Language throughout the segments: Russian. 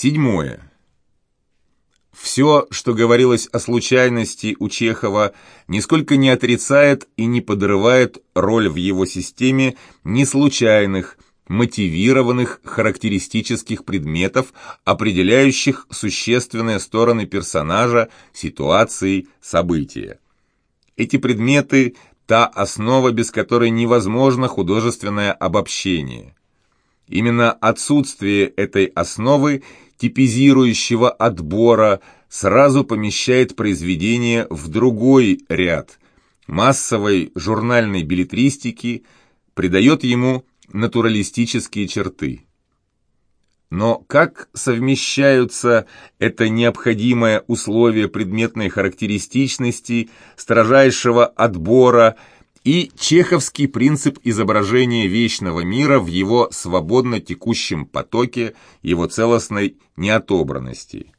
Седьмое. Все, что говорилось о случайности у Чехова, нисколько не отрицает и не подрывает роль в его системе неслучайных, мотивированных характеристических предметов, определяющих существенные стороны персонажа, ситуации, события. Эти предметы – та основа, без которой невозможно художественное обобщение. Именно отсутствие этой основы – типизирующего отбора сразу помещает произведение в другой ряд массовой журнальной билетристики, придает ему натуралистические черты. Но как совмещаются это необходимое условие предметной характеристичности, строжайшего отбора и чеховский принцип изображения вечного мира в его свободно текущем потоке, его целостной неотобранности.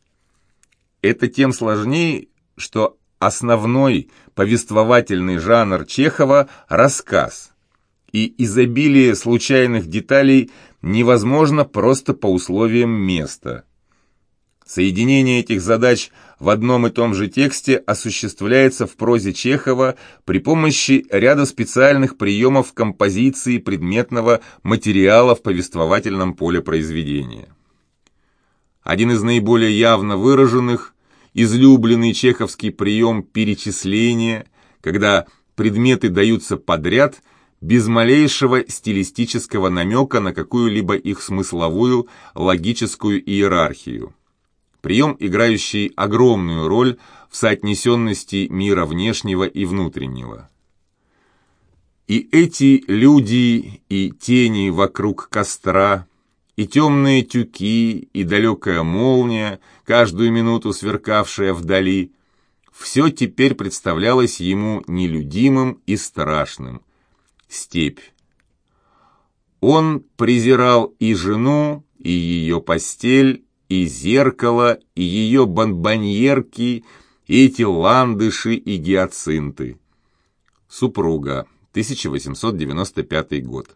Это тем сложнее, что основной повествовательный жанр Чехова – рассказ, и изобилие случайных деталей невозможно просто по условиям места – Соединение этих задач в одном и том же тексте осуществляется в прозе Чехова при помощи ряда специальных приемов композиции предметного материала в повествовательном поле произведения. Один из наиболее явно выраженных – излюбленный чеховский прием перечисления, когда предметы даются подряд – без малейшего стилистического намека на какую-либо их смысловую, логическую иерархию прием, играющий огромную роль в соотнесенности мира внешнего и внутреннего. И эти люди, и тени вокруг костра, и темные тюки, и далекая молния, каждую минуту сверкавшая вдали, все теперь представлялось ему нелюдимым и страшным. Степь. Он презирал и жену, и ее постель, и зеркало, и ее бомбоньерки, и эти ландыши и гиацинты. Супруга, 1895 год.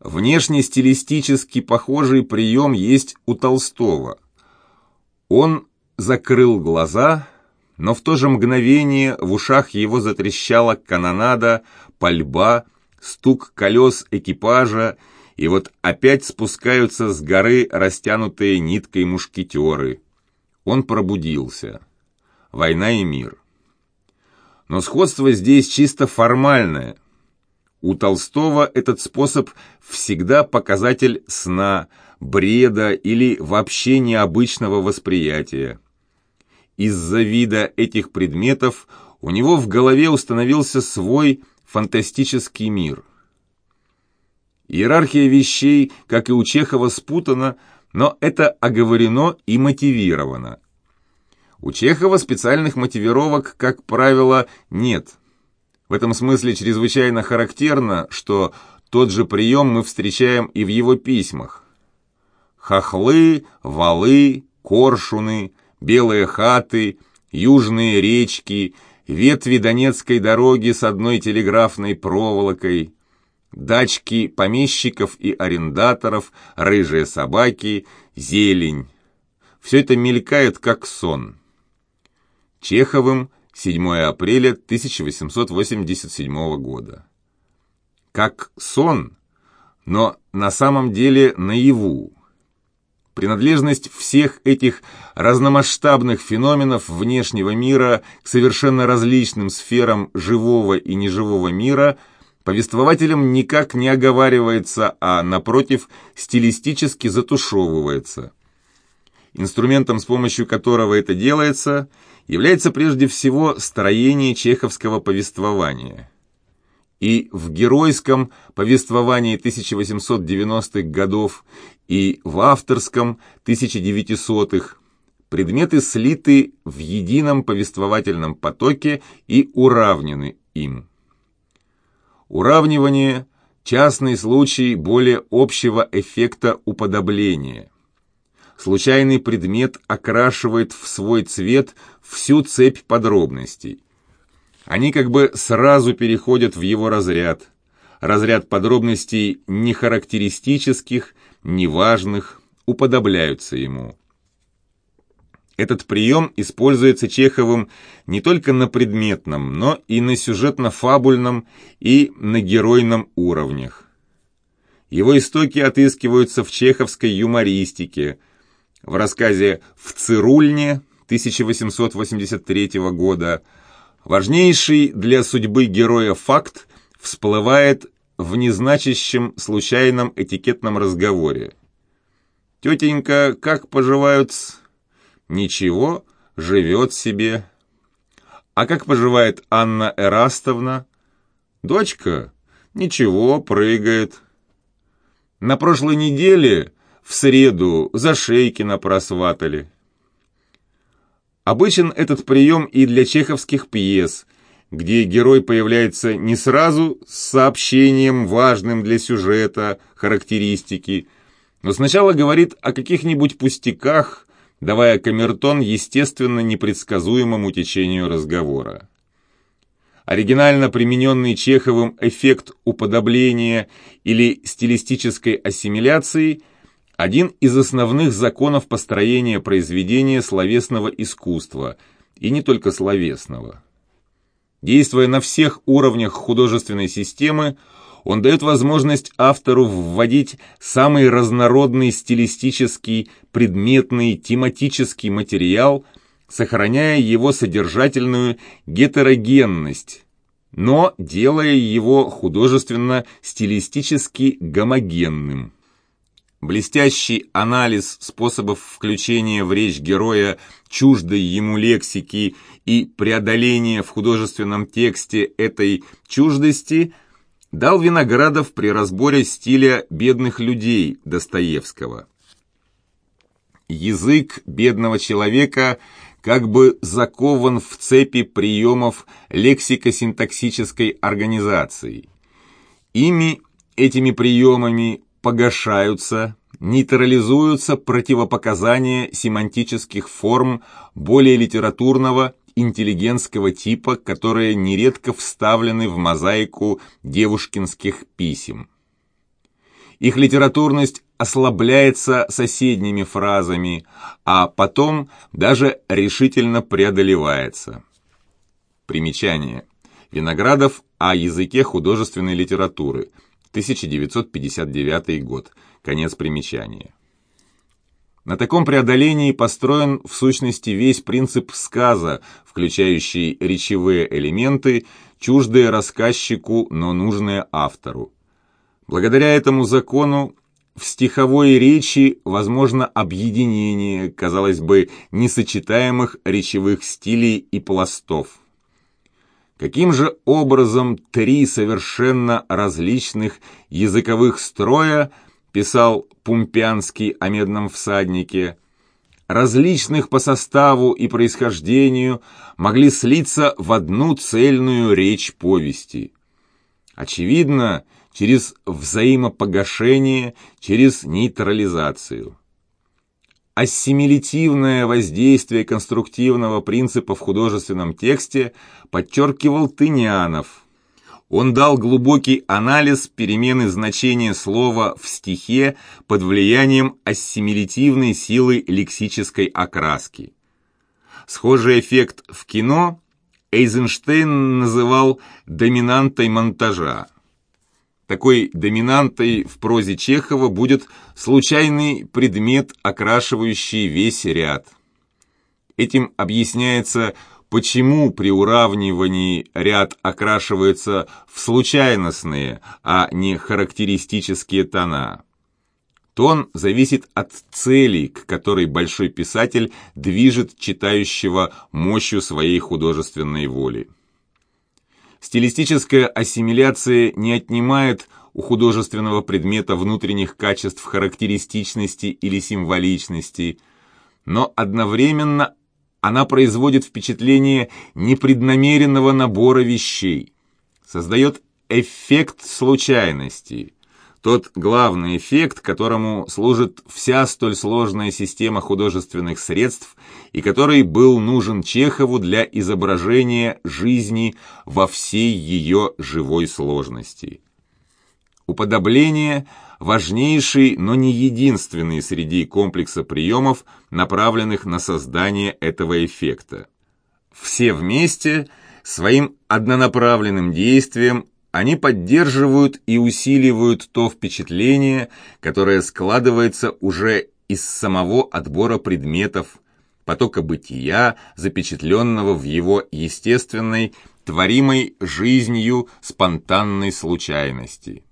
Внешне стилистически похожий прием есть у Толстого. Он закрыл глаза, но в то же мгновение в ушах его затрещала канонада, пальба, стук колес экипажа и вот опять спускаются с горы растянутые ниткой мушкетеры. Он пробудился. Война и мир. Но сходство здесь чисто формальное. У Толстого этот способ всегда показатель сна, бреда или вообще необычного восприятия. Из-за вида этих предметов у него в голове установился свой фантастический мир – Иерархия вещей, как и у Чехова, спутана, но это оговорено и мотивировано. У Чехова специальных мотивировок, как правило, нет. В этом смысле чрезвычайно характерно, что тот же прием мы встречаем и в его письмах. Хохлы, валы, коршуны, белые хаты, южные речки, ветви Донецкой дороги с одной телеграфной проволокой, дачки помещиков и арендаторов, рыжие собаки, зелень. Все это мелькает как сон. Чеховым 7 апреля 1887 года. Как сон, но на самом деле наяву. Принадлежность всех этих разномасштабных феноменов внешнего мира к совершенно различным сферам живого и неживого мира – повествователем никак не оговаривается, а, напротив, стилистически затушевывается. Инструментом, с помощью которого это делается, является прежде всего строение чеховского повествования. И в геройском повествовании 1890-х годов, и в авторском 1900-х предметы слиты в едином повествовательном потоке и уравнены им. Уравнивание – частный случай более общего эффекта уподобления. Случайный предмет окрашивает в свой цвет всю цепь подробностей. Они как бы сразу переходят в его разряд. Разряд подробностей нехарактеристических, неважных, уподобляются ему. Этот прием используется Чеховым не только на предметном, но и на сюжетно-фабульном и на геройном уровнях. Его истоки отыскиваются в чеховской юмористике, в рассказе «В цирульне» 1883 года. Важнейший для судьбы героя факт всплывает в незначащем случайном этикетном разговоре. «Тетенька, как поживают Ничего, живет себе. А как поживает Анна Эрастовна? Дочка? Ничего, прыгает. На прошлой неделе, в среду, за Шейкина просватали. Обычен этот прием и для чеховских пьес, где герой появляется не сразу с сообщением, важным для сюжета, характеристики, но сначала говорит о каких-нибудь пустяках, давая камертон естественно непредсказуемому течению разговора. Оригинально примененный Чеховым эффект уподобления или стилистической ассимиляции – один из основных законов построения произведения словесного искусства, и не только словесного. Действуя на всех уровнях художественной системы, он дает возможность автору вводить самый разнородный стилистический, предметный, тематический материал, сохраняя его содержательную гетерогенность, но делая его художественно-стилистически гомогенным. Блестящий анализ способов включения в речь героя чуждой ему лексики и преодоления в художественном тексте этой чуждости – дал Виноградов при разборе стиля бедных людей Достоевского. Язык бедного человека как бы закован в цепи приемов лексико-синтаксической организации. Ими, этими приемами, погашаются, нейтрализуются противопоказания семантических форм более литературного интеллигентского типа, которые нередко вставлены в мозаику девушкинских писем. Их литературность ослабляется соседними фразами, а потом даже решительно преодолевается. Примечание. Виноградов о языке художественной литературы, 1959 год. Конец примечания. На таком преодолении построен в сущности весь принцип сказа, включающий речевые элементы, чуждые рассказчику, но нужные автору. Благодаря этому закону в стиховой речи возможно объединение, казалось бы, несочетаемых речевых стилей и пластов. Каким же образом три совершенно различных языковых строя – писал Пумпянский о медном всаднике, различных по составу и происхождению, могли слиться в одну цельную речь повести. Очевидно, через взаимопогашение, через нейтрализацию. Ассимилятивное воздействие конструктивного принципа в художественном тексте подчеркивал Тынянов – он дал глубокий анализ перемены значения слова в стихе под влиянием ассимилятивной силы лексической окраски. Схожий эффект в кино Эйзенштейн называл доминантой монтажа. Такой доминантой в прозе Чехова будет случайный предмет, окрашивающий весь ряд. Этим объясняется почему при уравнивании ряд окрашивается в случайностные, а не характеристические тона. Тон зависит от цели, к которой большой писатель движет читающего мощью своей художественной воли. Стилистическая ассимиляция не отнимает у художественного предмета внутренних качеств характеристичности или символичности, но одновременно она производит впечатление непреднамеренного набора вещей, создает эффект случайности, тот главный эффект, которому служит вся столь сложная система художественных средств и который был нужен Чехову для изображения жизни во всей ее живой сложности. Уподобление важнейший, но не единственный среди комплекса приемов, направленных на создание этого эффекта. Все вместе, своим однонаправленным действием, они поддерживают и усиливают то впечатление, которое складывается уже из самого отбора предметов, потока бытия, запечатленного в его естественной, творимой жизнью спонтанной случайности.